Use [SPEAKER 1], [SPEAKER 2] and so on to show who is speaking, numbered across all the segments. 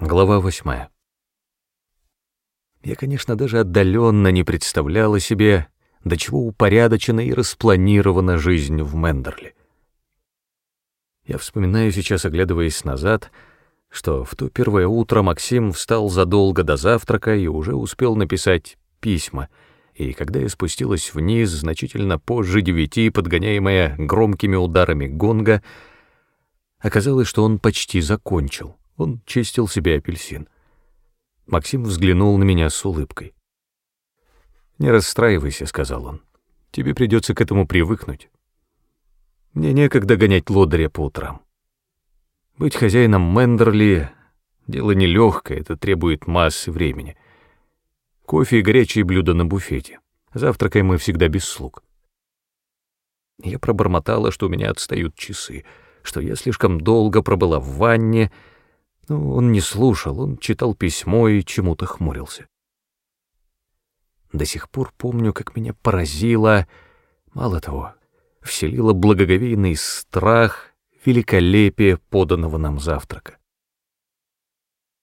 [SPEAKER 1] Глава восьмая. Я, конечно, даже отдаленно не представляла себе, до чего упорядочена и распланирована жизнь в Мендерли. Я вспоминаю сейчас, оглядываясь назад, что в то первое утро Максим встал задолго до завтрака и уже успел написать письма, и когда я спустилась вниз значительно позже девяти, подгоняемая громкими ударами гонга, оказалось, что он почти закончил. Он чистил себе апельсин. Максим взглянул на меня с улыбкой. «Не расстраивайся», — сказал он. «Тебе придется к этому привыкнуть. Мне некогда гонять лодыря по утрам. Быть хозяином Мендерли — дело нелегкое, это требует массы времени. Кофе и горячие блюда на буфете. Завтракаем мы всегда без слуг». Я пробормотала, что у меня отстают часы, что я слишком долго пробыла в ванне — но он не слушал, он читал письмо и чему-то хмурился. До сих пор помню, как меня поразило, мало того, вселило благоговейный страх, великолепие поданного нам завтрака.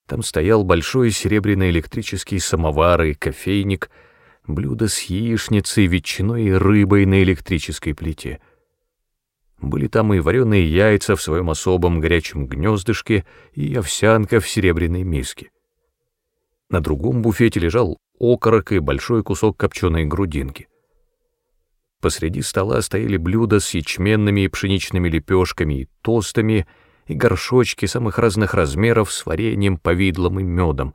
[SPEAKER 1] Там стоял большой серебряный электрический самовар и кофейник, блюдо с яичницей, ветчиной и рыбой на электрической плите — были там и вареные яйца в своем особом горячем гнездышке, и овсянка в серебряной миске. На другом буфете лежал окорок и большой кусок копченой грудинки. Посреди стола стояли блюда с ячменными и пшеничными лепешками и тостами, и горшочки самых разных размеров с вареньем, повидлом и медом,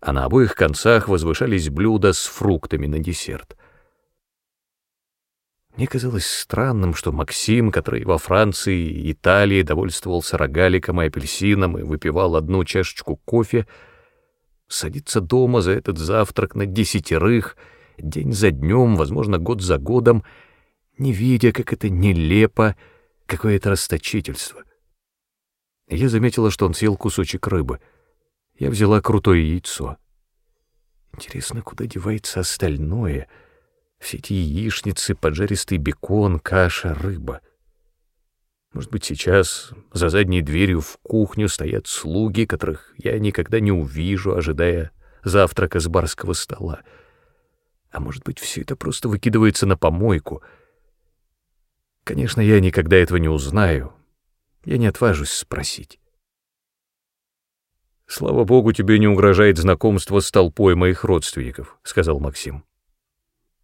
[SPEAKER 1] а на обоих концах возвышались блюда с фруктами на десерт — мне казалось странным, что Максим, который во Франции и Италии довольствовался рогаликом и апельсином и выпивал одну чашечку кофе, садится дома за этот завтрак на десятерых, день за днем, возможно, год за годом, не видя, как это нелепо, какое-то расточительство. Я заметила, что он съел кусочек рыбы. Я взяла крутое яйцо. Интересно, куда девается остальное — все эти яичницы, поджаристый бекон, каша, рыба. Может быть, сейчас за задней дверью в кухню стоят слуги, которых я никогда не увижу, ожидая завтрака с барского стола. А может быть, все это просто выкидывается на помойку. Конечно, я никогда этого не узнаю. Я не отважусь спросить. «Слава богу, тебе не угрожает знакомство с толпой моих родственников», — сказал Максим.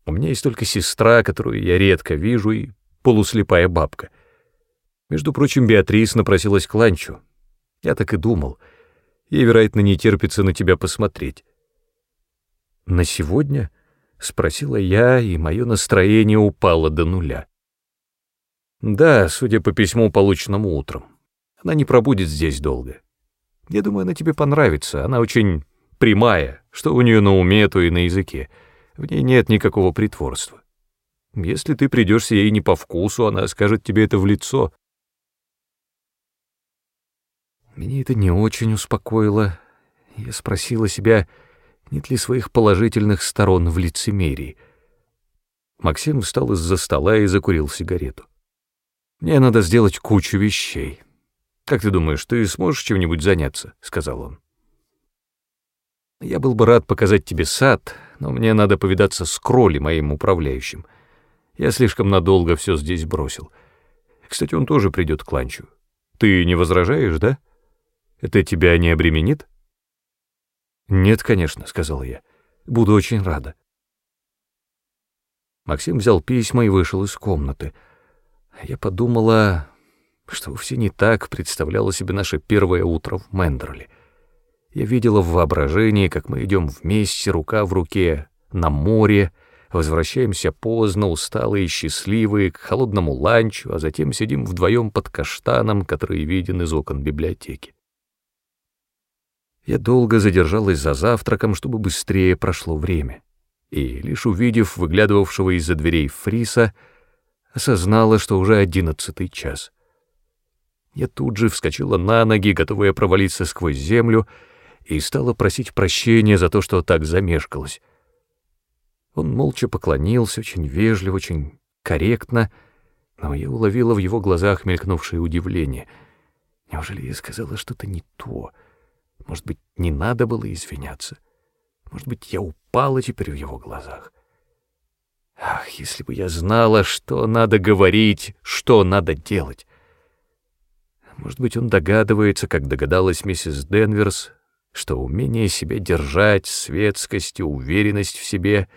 [SPEAKER 1] У меня есть только сестра, которую я редко вижу, и полуслепая бабка. Между прочим, Беатрис напросилась к ланчу. Я так и думал. Ей, вероятно, не терпится на тебя посмотреть. «На сегодня?» — спросила я, и мое настроение упало до нуля. «Да, судя по письму, полученному утром. Она не пробудет здесь долго. Я думаю, она тебе понравится. Она очень прямая, что у нее на уме, то и на языке. В ней нет никакого притворства. Если ты придешься ей не по вкусу, она скажет тебе это в лицо. Меня это не очень успокоило. Я спросила себя, нет ли своих положительных сторон в лицемерии. Максим встал из-за стола и закурил сигарету. «Мне надо сделать кучу вещей. Как ты думаешь, ты сможешь чем-нибудь заняться?» — сказал он. «Я был бы рад показать тебе сад, но мне надо повидаться с Кроли, моим управляющим. Я слишком надолго все здесь бросил. Кстати, он тоже придет к ланчу. Ты не возражаешь, да? Это тебя не обременит? Нет, конечно, сказал я. Буду очень рада. Максим взял письма и вышел из комнаты. Я подумала, что вовсе не так представляло себе наше первое утро в Мендерли. Я видела в воображении, как мы идем вместе, рука в руке, на море, возвращаемся поздно, усталые и счастливые, к холодному ланчу, а затем сидим вдвоем под каштаном, который виден из окон библиотеки. Я долго задержалась за завтраком, чтобы быстрее прошло время, и, лишь увидев выглядывавшего из-за дверей Фриса, осознала, что уже одиннадцатый час. Я тут же вскочила на ноги, готовая провалиться сквозь землю, и стала просить прощения за то, что так замешкалась. Он молча поклонился, очень вежливо, очень корректно, но я уловила в его глазах мелькнувшее удивление. Неужели я сказала что-то не то? Может быть, не надо было извиняться. Может быть, я упала теперь в его глазах. Ах, если бы я знала, что надо говорить, что надо делать. Может быть, он догадывается, как догадалась миссис Денверс, что умение себя держать, светскость и уверенность в себе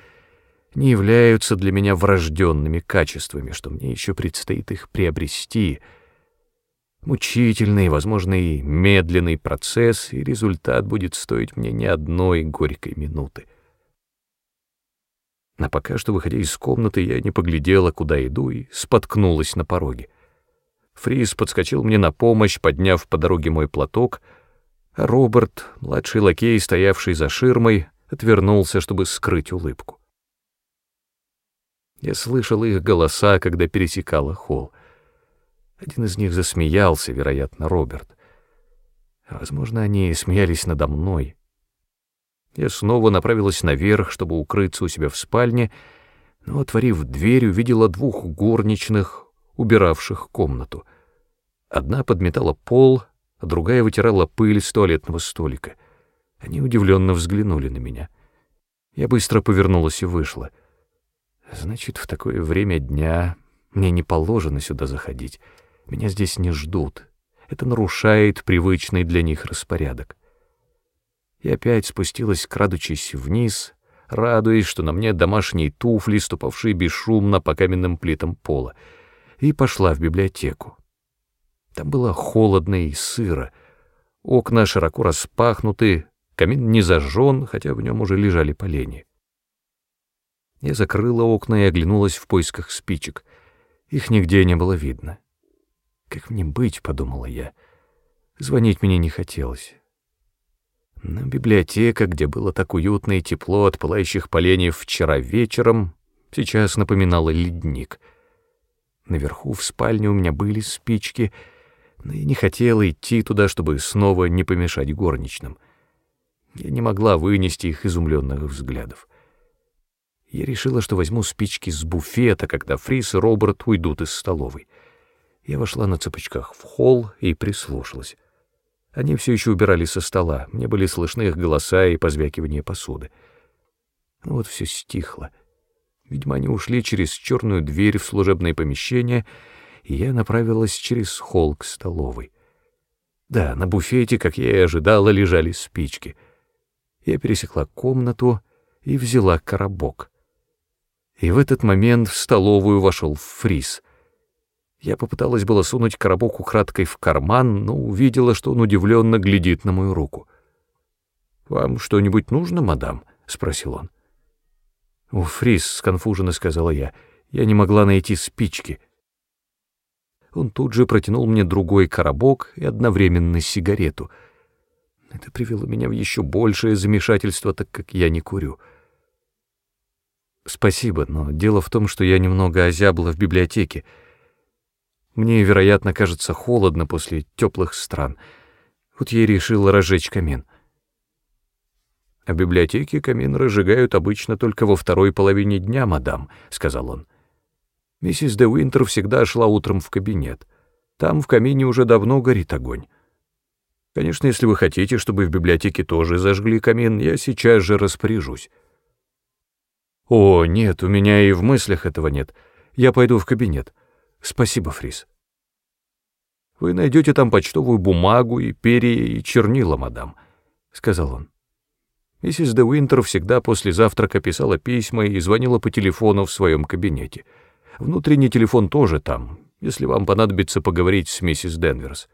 [SPEAKER 1] не являются для меня врожденными качествами, что мне еще предстоит их приобрести. Мучительный, возможно, и медленный процесс, и результат будет стоить мне не одной горькой минуты. А пока что, выходя из комнаты, я не поглядела, куда иду, и споткнулась на пороге. Фрис подскочил мне на помощь, подняв по дороге мой платок — Роберт, младший лакей, стоявший за ширмой, отвернулся, чтобы скрыть улыбку. Я слышал их голоса, когда пересекала холл. Один из них засмеялся, вероятно, Роберт. Возможно, они смеялись надо мной. Я снова направилась наверх, чтобы укрыться у себя в спальне, но, отворив дверь, увидела двух горничных, убиравших комнату. Одна подметала пол, другая вытирала пыль с туалетного столика. Они удивленно взглянули на меня. Я быстро повернулась и вышла. Значит, в такое время дня мне не положено сюда заходить. Меня здесь не ждут. Это нарушает привычный для них распорядок. Я опять спустилась, крадучись вниз, радуясь, что на мне домашние туфли, ступавшие бесшумно по каменным плитам пола, и пошла в библиотеку. Там было холодно и сыро. Окна широко распахнуты, камин не зажжен, хотя в нем уже лежали поленья. Я закрыла окна и оглянулась в поисках спичек. Их нигде не было видно. «Как мне быть?» — подумала я. Звонить мне не хотелось. Но библиотека, где было так уютно и тепло от пылающих поленьев вчера вечером, сейчас напоминала ледник. Наверху в спальне у меня были спички — но я не хотела идти туда, чтобы снова не помешать горничным. Я не могла вынести их изумленных взглядов. Я решила, что возьму спички с буфета, когда Фрис и Роберт уйдут из столовой. Я вошла на цыпочках в холл и прислушалась. Они все еще убирали со стола, мне были слышны их голоса и позвякивание посуды. Но вот все стихло. Видимо, они ушли через черную дверь в служебное помещение — я направилась через холл к столовой. Да, на буфете, как я и ожидала, лежали спички. Я пересекла комнату и взяла коробок. И в этот момент в столовую вошел Фрис. Я попыталась было сунуть коробок украдкой в карман, но увидела, что он удивленно глядит на мою руку. «Вам что-нибудь нужно, мадам?» — спросил он. «У Фрис», — сконфуженно сказала я, — «я не могла найти спички». Он тут же протянул мне другой коробок и одновременно сигарету. Это привело меня в еще большее замешательство, так как я не курю. Спасибо, но дело в том, что я немного озябла в библиотеке. Мне, вероятно, кажется холодно после теплых стран. Вот я и решила разжечь камин. «А библиотеке камин разжигают обычно только во второй половине дня, мадам», — сказал он. Миссис де Уинтер всегда шла утром в кабинет. Там в камине уже давно горит огонь. Конечно, если вы хотите, чтобы в библиотеке тоже зажгли камин, я сейчас же распоряжусь. О, нет, у меня и в мыслях этого нет. Я пойду в кабинет. Спасибо, Фрис. Вы найдете там почтовую бумагу и перья и чернила, мадам, — сказал он. Миссис де Уинтер всегда после завтрака писала письма и звонила по телефону в своем кабинете — Внутренний телефон тоже там, если вам понадобится поговорить с миссис Денверс.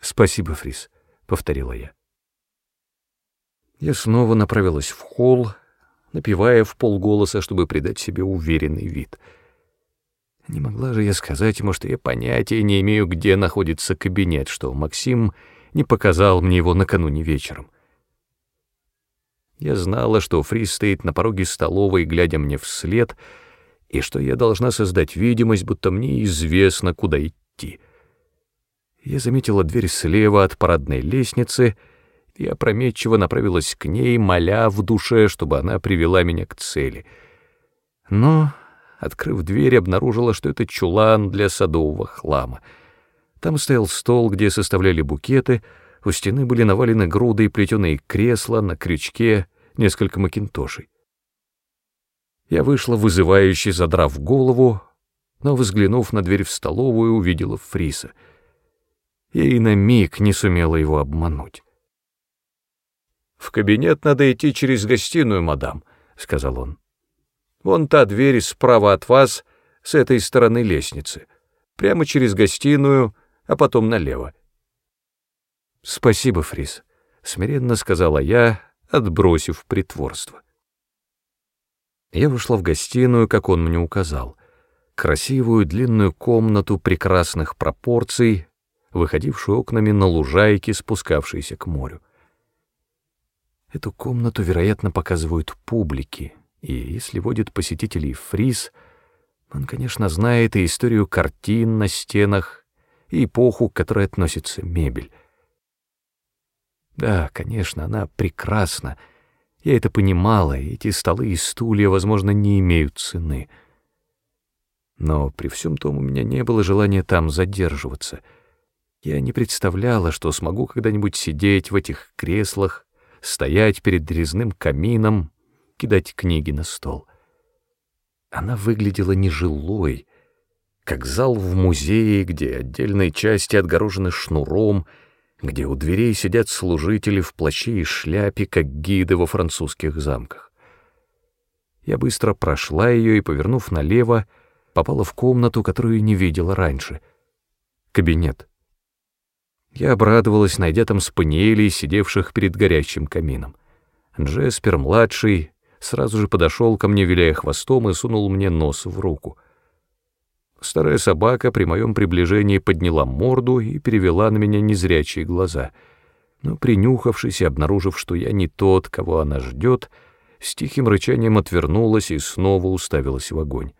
[SPEAKER 1] Спасибо, Фрис, повторила я. Я снова направилась в холл, напевая в полголоса, чтобы придать себе уверенный вид. Не могла же я сказать ему, что я понятия не имею, где находится кабинет, что Максим не показал мне его накануне вечером. Я знала, что Фрис стоит на пороге столовой, глядя мне вслед — и что я должна создать видимость, будто мне известно, куда идти. Я заметила дверь слева от парадной лестницы и опрометчиво направилась к ней, моля в душе, чтобы она привела меня к цели. Но, открыв дверь, обнаружила, что это чулан для садового хлама. Там стоял стол, где составляли букеты, У стены были навалены груды и плетеные кресла на крючке, несколько макинтошей. Я вышла вызывающе, задрав голову, но, взглянув на дверь в столовую, увидела Фриса. Я и на миг не сумела его обмануть. «В кабинет надо идти через гостиную, мадам», — сказал он. «Вон та дверь справа от вас, с этой стороны лестницы. Прямо через гостиную, а потом налево». «Спасибо, Фрис», — смиренно сказала я, отбросив притворство. Я вышла в гостиную, как он мне указал. Красивую длинную комнату прекрасных пропорций, выходившую окнами на лужайки, спускавшиеся к морю. Эту комнату, вероятно, показывают публике, и если водит посетителей фриз, он, конечно, знает и историю картин на стенах, и эпоху, к которой относится мебель. Да, конечно, она прекрасна, — я это понимала, эти столы и стулья, возможно, не имеют цены. Но при всем том у меня не было желания там задерживаться. Я не представляла, что смогу когда-нибудь сидеть в этих креслах, стоять перед резным камином, кидать книги на стол. Она выглядела нежилой, как зал в музее, где отдельные части отгорожены шнуром — где у дверей сидят служители в плаще и шляпе, как гиды во французских замках. Я быстро прошла ее и, повернув налево, попала в комнату, которую не видела раньше. Кабинет. Я обрадовалась, найдя там спаниелей, сидевших перед горящим камином. Джеспер-младший сразу же подошел ко мне, виляя хвостом, и сунул мне нос в руку — Старая собака при моем приближении подняла морду и перевела на меня незрячие глаза. Но, принюхавшись и обнаружив, что я не тот, кого она ждет, с тихим рычанием отвернулась и снова уставилась в огонь.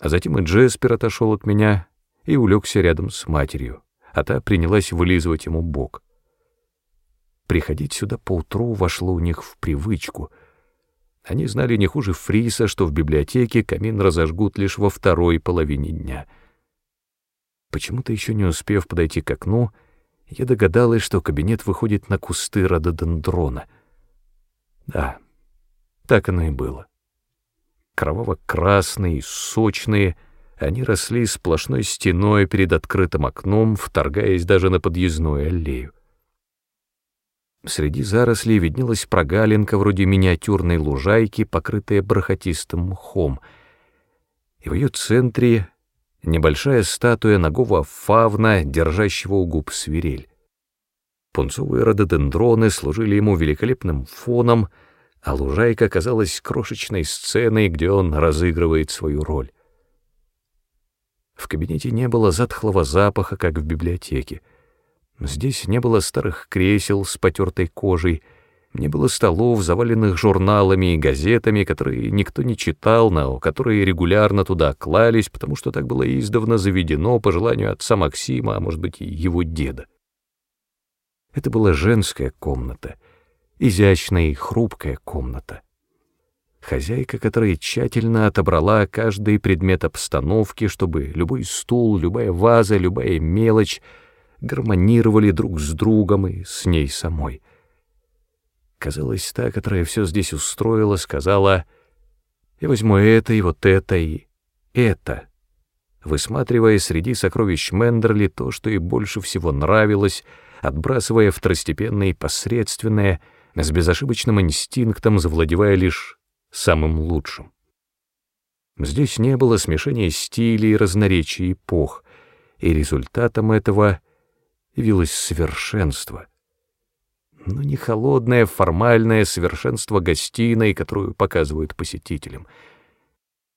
[SPEAKER 1] А затем и Джеспер отошел от меня и улегся рядом с матерью, а та принялась вылизывать ему бок. Приходить сюда поутру вошло у них в привычку — они знали не хуже Фриса, что в библиотеке камин разожгут лишь во второй половине дня. Почему-то еще не успев подойти к окну, я догадалась, что кабинет выходит на кусты рододендрона. Да, так оно и было. Кроваво-красные, сочные, они росли сплошной стеной перед открытым окном, вторгаясь даже на подъездную аллею. Среди зарослей виднелась прогалинка вроде миниатюрной лужайки, покрытая бархатистым мхом. И в ее центре небольшая статуя ногого фавна, держащего у губ свирель. Пунцовые рододендроны служили ему великолепным фоном, а лужайка казалась крошечной сценой, где он разыгрывает свою роль. В кабинете не было затхлого запаха, как в библиотеке. Здесь не было старых кресел с потертой кожей, не было столов, заваленных журналами и газетами, которые никто не читал, но которые регулярно туда клались, потому что так было издавна заведено по желанию отца Максима, а может быть и его деда. Это была женская комната, изящная и хрупкая комната. Хозяйка, которая тщательно отобрала каждый предмет обстановки, чтобы любой стул, любая ваза, любая мелочь — гармонировали друг с другом и с ней самой. Казалось, та, которая все здесь устроила, сказала «Я возьму это и вот это и это», высматривая среди сокровищ Мендерли то, что ей больше всего нравилось, отбрасывая второстепенное и посредственное, с безошибочным инстинктом завладевая лишь самым лучшим. Здесь не было смешения стилей и разноречий эпох, и результатом этого — явилось совершенство. Но не холодное, формальное совершенство гостиной, которую показывают посетителям.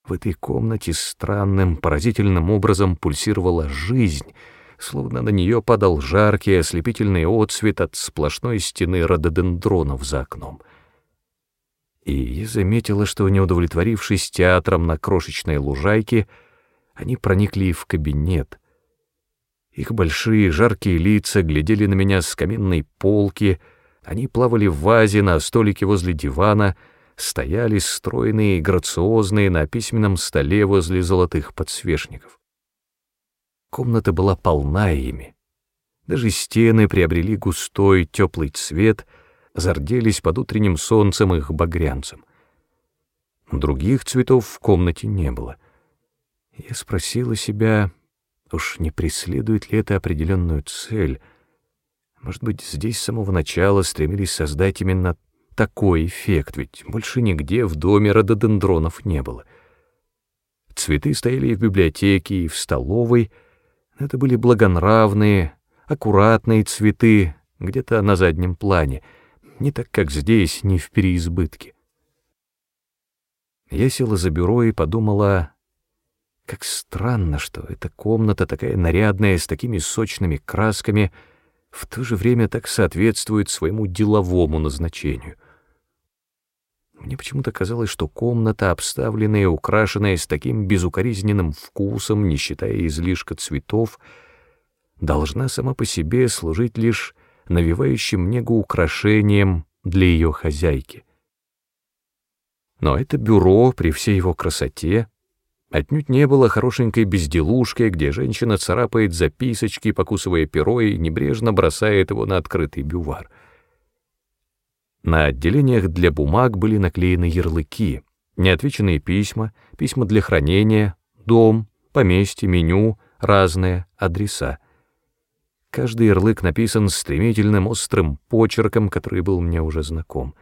[SPEAKER 1] В этой комнате странным, поразительным образом пульсировала жизнь, словно на нее падал жаркий, ослепительный отсвет от сплошной стены рододендронов за окном. И я заметила, что, не удовлетворившись театром на крошечной лужайке, они проникли в кабинет — их большие жаркие лица глядели на меня с каминной полки, они плавали в вазе на столике возле дивана, стояли стройные и грациозные на письменном столе возле золотых подсвечников. Комната была полна ими. Даже стены приобрели густой теплый цвет, зарделись под утренним солнцем их багрянцем. Других цветов в комнате не было. Я спросила себя, уж не преследует ли это определенную цель. Может быть, здесь с самого начала стремились создать именно такой эффект, ведь больше нигде в доме рододендронов не было. Цветы стояли и в библиотеке, и в столовой. Это были благонравные, аккуратные цветы, где-то на заднем плане, не так, как здесь, не в переизбытке. Я села за бюро и подумала, как странно, что эта комната такая нарядная, с такими сочными красками, в то же время так соответствует своему деловому назначению. Мне почему-то казалось, что комната, обставленная украшенная с таким безукоризненным вкусом, не считая излишка цветов, должна сама по себе служить лишь навевающим негу украшением для ее хозяйки. Но это бюро при всей его красоте отнюдь не было хорошенькой безделушкой, где женщина царапает записочки, покусывая перо и небрежно бросает его на открытый бювар — на отделениях для бумаг были наклеены ярлыки, неотвеченные письма, письма для хранения, дом, поместье, меню, разные адреса. Каждый ярлык написан стремительным острым почерком, который был мне уже знаком.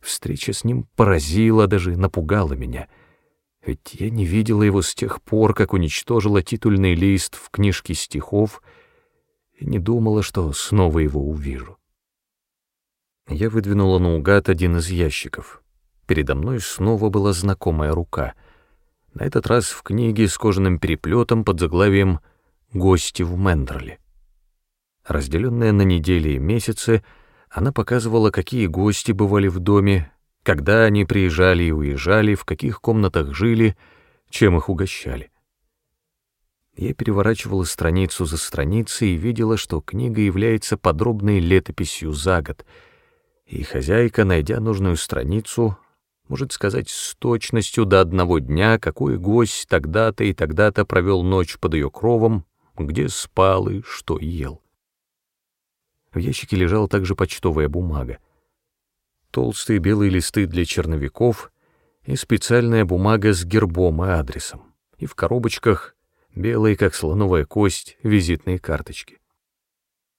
[SPEAKER 1] Встреча с ним поразила, даже напугала меня, ведь я не видела его с тех пор, как уничтожила титульный лист в книжке стихов и не думала, что снова его увижу. Я выдвинула наугад один из ящиков. Передо мной снова была знакомая рука. На этот раз в книге с кожаным переплетом под заглавием «Гости в Мендерле». Разделенная на недели и месяцы, она показывала, какие гости бывали в доме, когда они приезжали и уезжали, в каких комнатах жили, чем их угощали. Я переворачивала страницу за страницей и видела, что книга является подробной летописью за год — и хозяйка, найдя нужную страницу, может сказать с точностью до одного дня, какой гость тогда-то и тогда-то провел ночь под ее кровом, где спал и что ел. В ящике лежала также почтовая бумага. Толстые белые листы для черновиков и специальная бумага с гербом и адресом. И в коробочках белые, как слоновая кость, визитные карточки.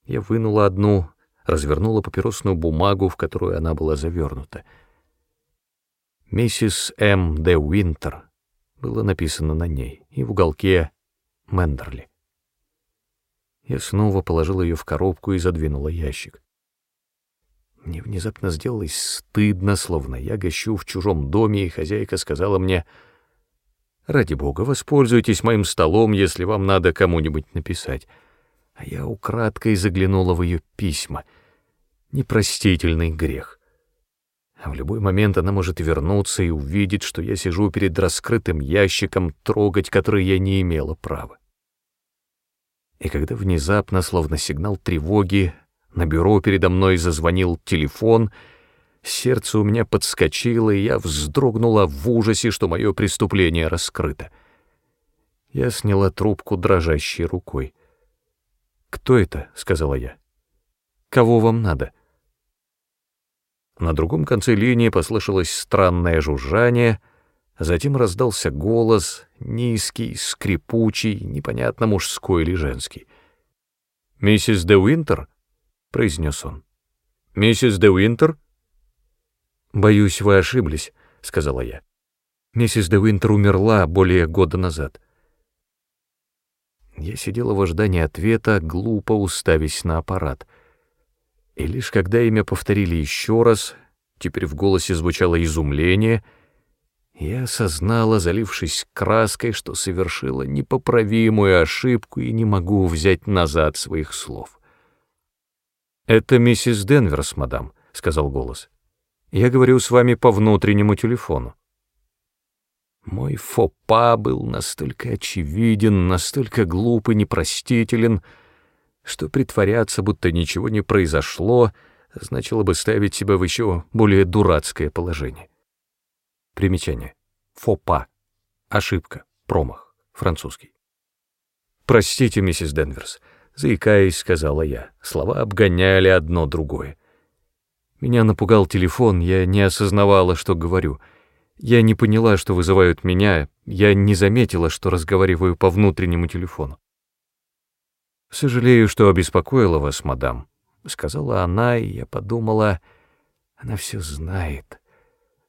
[SPEAKER 1] Я вынула одну, развернула папиросную бумагу, в которую она была завернута. «Миссис М. Де Уинтер» было написано на ней, и в уголке «Мендерли». Я снова положил ее в коробку и задвинула ящик. Мне внезапно сделалось стыдно, словно я гощу в чужом доме, и хозяйка сказала мне, «Ради бога, воспользуйтесь моим столом, если вам надо кому-нибудь написать». А я украдкой заглянула в ее письма — непростительный грех. А в любой момент она может вернуться и увидеть, что я сижу перед раскрытым ящиком, трогать который я не имела права. И когда внезапно, словно сигнал тревоги, на бюро передо мной зазвонил телефон, сердце у меня подскочило, и я вздрогнула в ужасе, что мое преступление раскрыто. Я сняла трубку дрожащей рукой. «Кто это?» — сказала я. «Кого вам надо?» На другом конце линии послышалось странное жужжание, затем раздался голос, низкий, скрипучий, непонятно мужской или женский. «Миссис де Уинтер?» — произнес он. «Миссис де Уинтер?» «Боюсь, вы ошиблись», — сказала я. «Миссис де Уинтер умерла более года назад». Я сидела в ожидании ответа, глупо уставясь на аппарат — и лишь когда имя повторили еще раз, теперь в голосе звучало изумление, я осознала, залившись краской, что совершила непоправимую ошибку и не могу взять назад своих слов. «Это миссис Денверс, мадам», — сказал голос. «Я говорю с вами по внутреннему телефону». Мой фопа был настолько очевиден, настолько глуп и непростителен, — что притворяться, будто ничего не произошло, значило бы ставить себя в еще более дурацкое положение. Примечание. Фопа. Ошибка. Промах. Французский. «Простите, миссис Денверс», — Заикаясь, сказала я. Слова обгоняли одно другое. Меня напугал телефон, я не осознавала, что говорю. Я не поняла, что вызывают меня, я не заметила, что разговариваю по внутреннему телефону. «Сожалею, что обеспокоила вас, мадам», — сказала она, и я подумала, она все знает.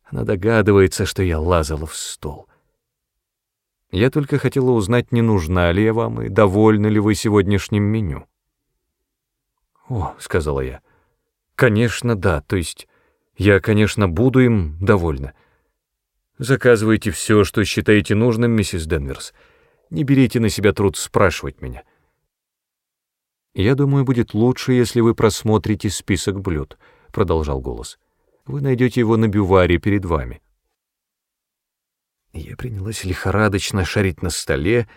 [SPEAKER 1] Она догадывается, что я лазала в стол. Я только хотела узнать, не нужна ли я вам и довольны ли вы сегодняшним меню. «О», — сказала я, — «конечно, да, то есть я, конечно, буду им довольна. Заказывайте все, что считаете нужным, миссис Денверс. Не берите на себя труд спрашивать меня». «Я думаю, будет лучше, если вы просмотрите список блюд», — продолжал голос. «Вы найдете его на бюваре перед вами». Я принялась лихорадочно шарить на столе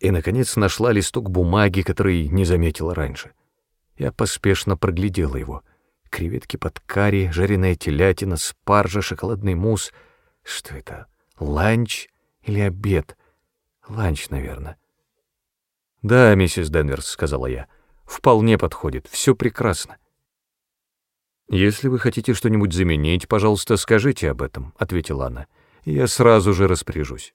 [SPEAKER 1] и, наконец, нашла листок бумаги, который не заметила раньше. Я поспешно проглядела его. Креветки под карри, жареная телятина, спаржа, шоколадный мусс. Что это? Ланч или обед? Ланч, наверное. «Да, миссис Денверс», — сказала я, — «вполне подходит, все прекрасно». «Если вы хотите что-нибудь заменить, пожалуйста, скажите об этом», — ответила она я сразу же распоряжусь.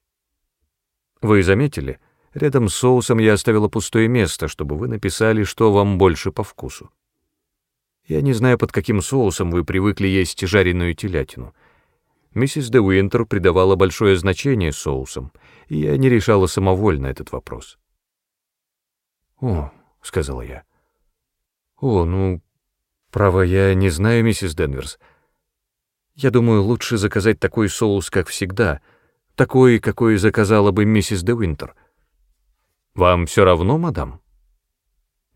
[SPEAKER 1] Вы заметили, рядом с соусом я оставила пустое место, чтобы вы написали, что вам больше по вкусу. Я не знаю, под каким соусом вы привыкли есть жареную телятину. Миссис де Уинтер придавала большое значение соусам, и я не решала самовольно этот вопрос. «О», — сказала я. «О, ну, право, я не знаю, миссис Денверс. Я думаю, лучше заказать такой соус, как всегда, такой, какой заказала бы миссис де Уинтер. Вам все равно, мадам?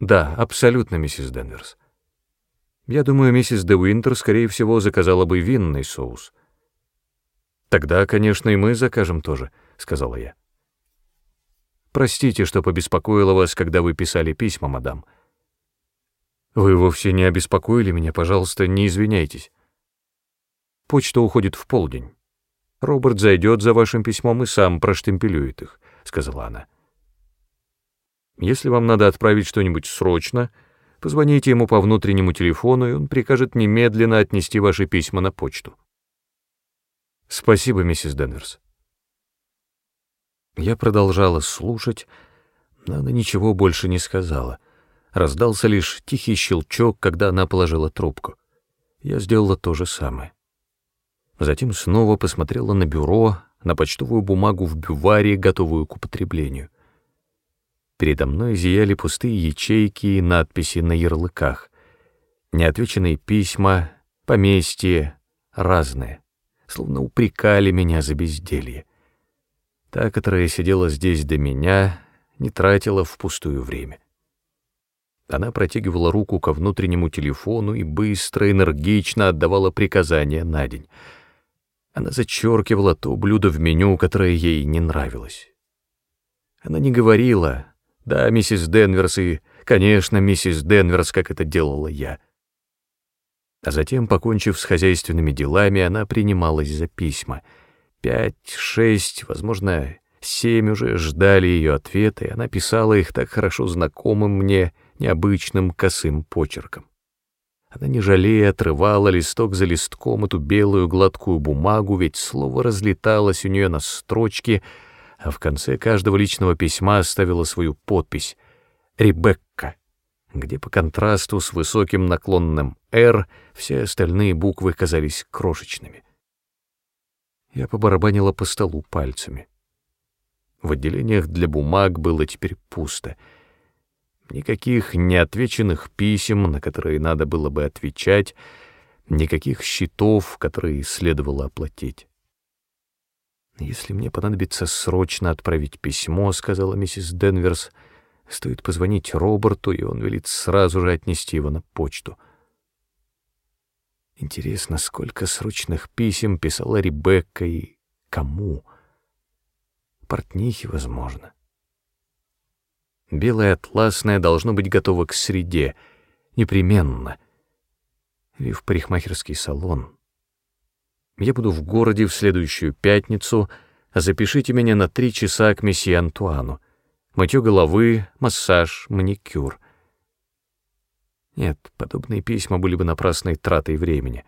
[SPEAKER 1] Да, абсолютно, миссис Денверс. Я думаю, миссис де Уинтер, скорее всего, заказала бы винный соус. Тогда, конечно, и мы закажем тоже, сказала я. Простите, что побеспокоила вас, когда вы писали письма, мадам. Вы вовсе не обеспокоили меня, пожалуйста, не извиняйтесь. Почта уходит в полдень. Роберт зайдет за вашим письмом и сам проштемпелюет их», — сказала она. «Если вам надо отправить что-нибудь срочно, позвоните ему по внутреннему телефону, и он прикажет немедленно отнести ваши письма на почту». «Спасибо, миссис Денверс». Я продолжала слушать, но она ничего больше не сказала. Раздался лишь тихий щелчок, когда она положила трубку. Я сделала то же самое. Затем снова посмотрела на бюро, на почтовую бумагу в бюваре, готовую к употреблению. Передо мной зияли пустые ячейки и надписи на ярлыках. Неотвеченные письма, поместье, разные, словно упрекали меня за безделье. Та, которая сидела здесь до меня, не тратила впустую время. Она протягивала руку ко внутреннему телефону и быстро, энергично отдавала приказания на день — она зачеркивала то блюдо в меню, которое ей не нравилось. Она не говорила «Да, миссис Денверс» и «Конечно, миссис Денверс», как это делала я. А затем, покончив с хозяйственными делами, она принималась за письма. Пять, шесть, возможно, семь уже ждали ее ответа, и она писала их так хорошо знакомым мне необычным косым почерком. Она, не жалея, отрывала листок за листком эту белую гладкую бумагу, ведь слово разлеталось у нее на строчке, а в конце каждого личного письма оставила свою подпись «Ребекка», где по контрасту с высоким наклонным «Р» все остальные буквы казались крошечными. Я побарабанила по столу пальцами. В отделениях для бумаг было теперь пусто — Никаких неотвеченных писем, на которые надо было бы отвечать, никаких счетов, которые следовало оплатить. «Если мне понадобится срочно отправить письмо», — сказала миссис Денверс, — «стоит позвонить Роберту, и он велит сразу же отнести его на почту». Интересно, сколько срочных писем писала Ребекка и кому? Портнихи, возможно. Белое атласное должно быть готово к среде, непременно. И в парикмахерский салон. Я буду в городе в следующую пятницу, запишите меня на три часа к месье Антуану. Мытье головы, массаж, маникюр — Нет, подобные письма были бы напрасной тратой времени.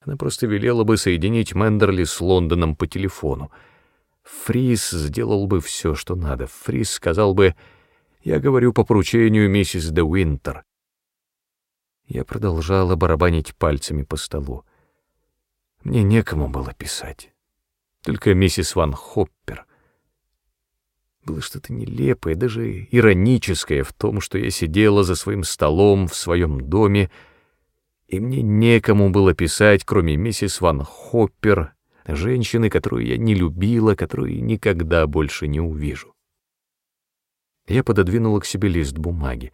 [SPEAKER 1] Она просто велела бы соединить Мендерли с Лондоном по телефону. Фрис сделал бы все, что надо. Фрис сказал бы, «Я говорю по поручению миссис де Уинтер». Я продолжала барабанить пальцами по столу. Мне некому было писать. Только миссис Ван Хоппер. Было что-то нелепое, даже ироническое в том, что я сидела за своим столом в своем доме, и мне некому было писать, кроме миссис Ван Хоппер, женщины, которую я не любила, которую никогда больше не увижу. Я пододвинула к себе лист бумаги,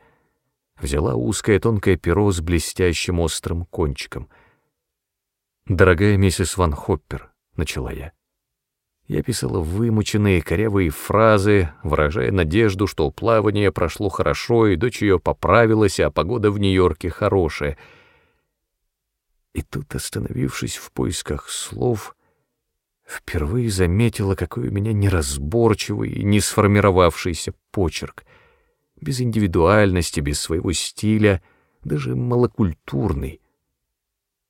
[SPEAKER 1] взяла узкое тонкое перо с блестящим острым кончиком. «Дорогая миссис Ван Хоппер», — начала я, — я писала вымученные корявые фразы, выражая надежду, что плавание прошло хорошо, и дочь ее поправилась, а погода в Нью-Йорке хорошая. И тут, остановившись в поисках слов, впервые заметила, какой у меня неразборчивый и не сформировавшийся почерк, без индивидуальности, без своего стиля, даже малокультурный.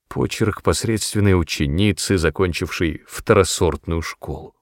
[SPEAKER 1] Почерк посредственной ученицы, закончившей второсортную школу.